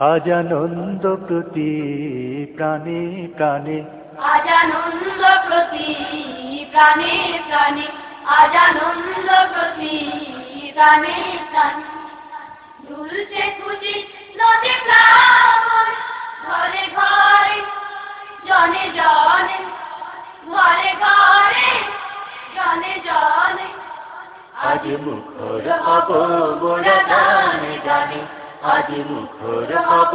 আজানন্দ প্রতি প্রাণে প্রাণে। আজানন্দ প্রতি প্রাণে প্রাণে। আজানন্দ প্রতি প্রাণে প্রাণে। দুলছে খুশি নদী প্লাবন ঘরে ঘরে জনে জনে। ঘরে ঘরে জনে জনে। আজ মুখর হব মোরা গানে গানে আজ মুখর হব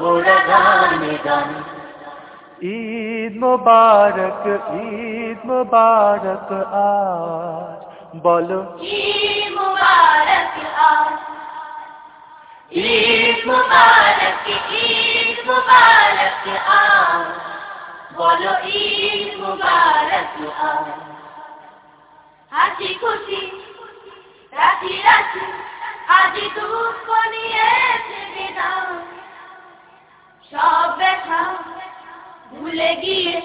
মোরা গানে গানে ঈদ মোবারক ঈদ মোবারক আজ বলো। ঈদ মুবারক আজ। ঈদ মুবারক ঈদ মুবারক আজ। বলো ঈদ মুবারক আজ। হাসি খুশি রাশি রাশি আজ দুঃখ নিয়েছে ভুলে গিয়ে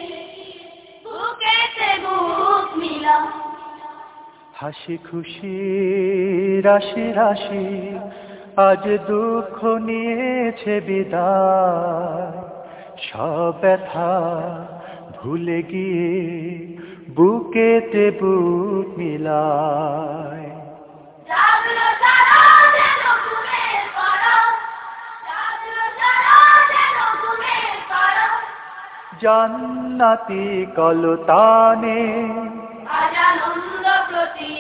হাসি খুশি, রাশি রাশি, আজ দুঃখ নিয়েছে বিদায়। সব ব্যথা ভুলে গিয়ে বুকেতে বুক মিলায়। জান্নাতি কলতানে। আজানন্দ প্রতি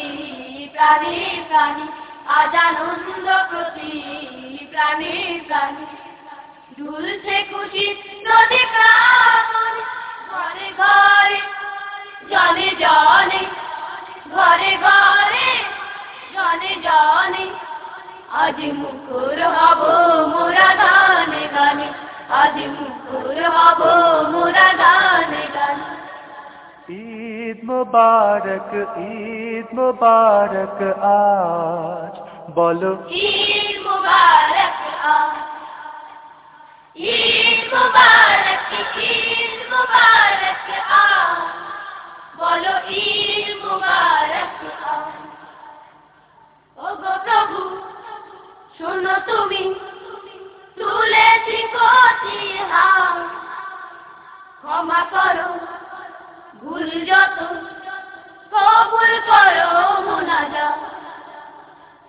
প্রাণী প্রাণী, আজানন্দ প্রতি প্রাণী প্রাণী। ঝুলছে খুশি নদী প্রাণ, ঘরে ঘরে, জনে জনে, ঘরে ঘরে, জনে জনে। আজ মুখর হব মোরা গানে গানে। আজ মুখর হব মোরা গানে গানে ঈদ মুবারক ঈদ মুবারক আজ বলো ঈদ মুবারক আজ ঈদ মুবারক ঈদ মুবারক আজ ক্ষমা করো, ভুল যত, কবুল করো মোনাজা।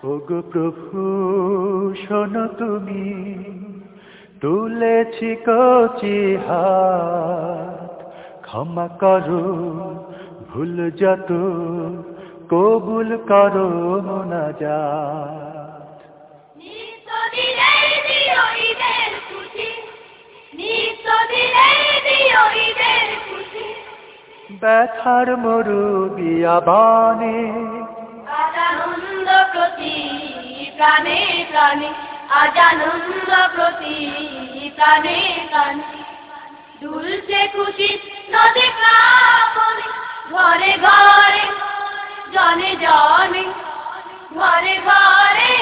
ওগো প্রভু, শোনো তুমি, তুলেছি কচি হাত। ক্ষমা করো, ভুল যত, কবুল করো মোনাজাত ব্যথার মরু বিয়াবানে আজানন্দ প্রতি প্রাণে প্রাণে, আজানন্দ প্রতি প্রাণে প্রাণে। দুলছে খুশি নদী প্লাবনে ঘরে ঘরে, জনে জনে। ঘরে ঘরে,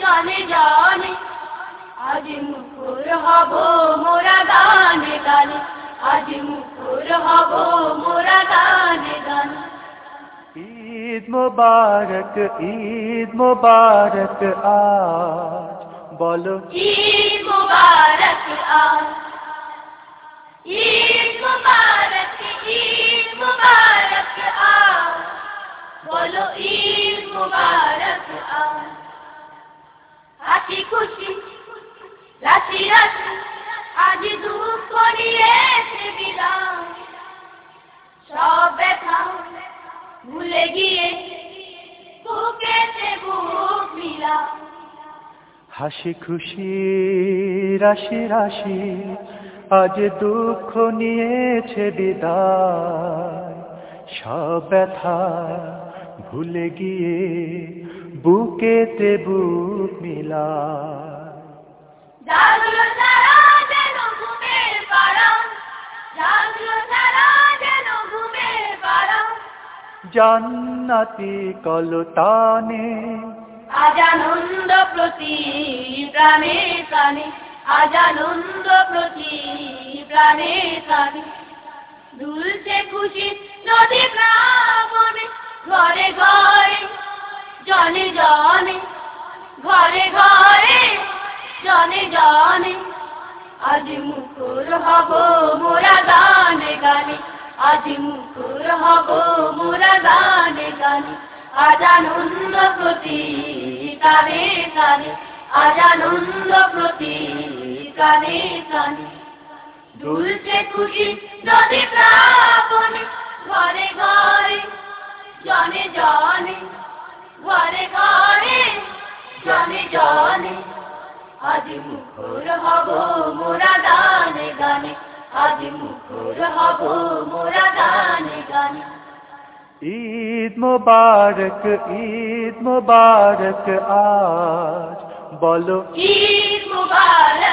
জনে জনে। আজ মুখর হব মোরা গানে গানে। আজ মুখর হব মোরা গানে। গানে ঈদ মুবারক ঈদ মুবারক আজ বলো। ঈদ মুবারক আজ। ঈদ মুবারক ঈদ মুবারক আজ। বলো ঈদ মুবারক আজ। হাসি খুশি রাশি রাশি আজ দুঃখ ভুলে গিয়ে মিলা হাসি খুশি, রাশি রাশি, আজ দুঃখ নিয়েছে বিদায়। সব ব্যথা ভুলে গিয়ে বুকেতে বুক মিলায় জান্নাতি কলতানে। আজানন্দ প্রতি প্রাণে প্রাণে আজানন্দ প্রতি প্রাণে। প্রাণে দুলছে খুশি নদী প্লাবনে ঘরে ঘরে, জনে জনে। ঘরে ঘরে, জনে জনে। আজ মুখর হব মোরা গানে গানে। আজ মুখর হব মোরা গানে। গানে আজ আনন্দ প্রতি কানে কানে আজ আনন্দ প্রতি কানে কানে দুলছে খুশি নদী প্লাবনে ঘরে ঘরে, জনে জনে, ঘরে ঘরে, জনে জনে। আজ মুখর হব মোরা গানে গানে। আজ মুখর হব মোরা গানে গানে। ঈদ মোবারক ঈদ মোবারক আজ। বলো ঈদ মুবারক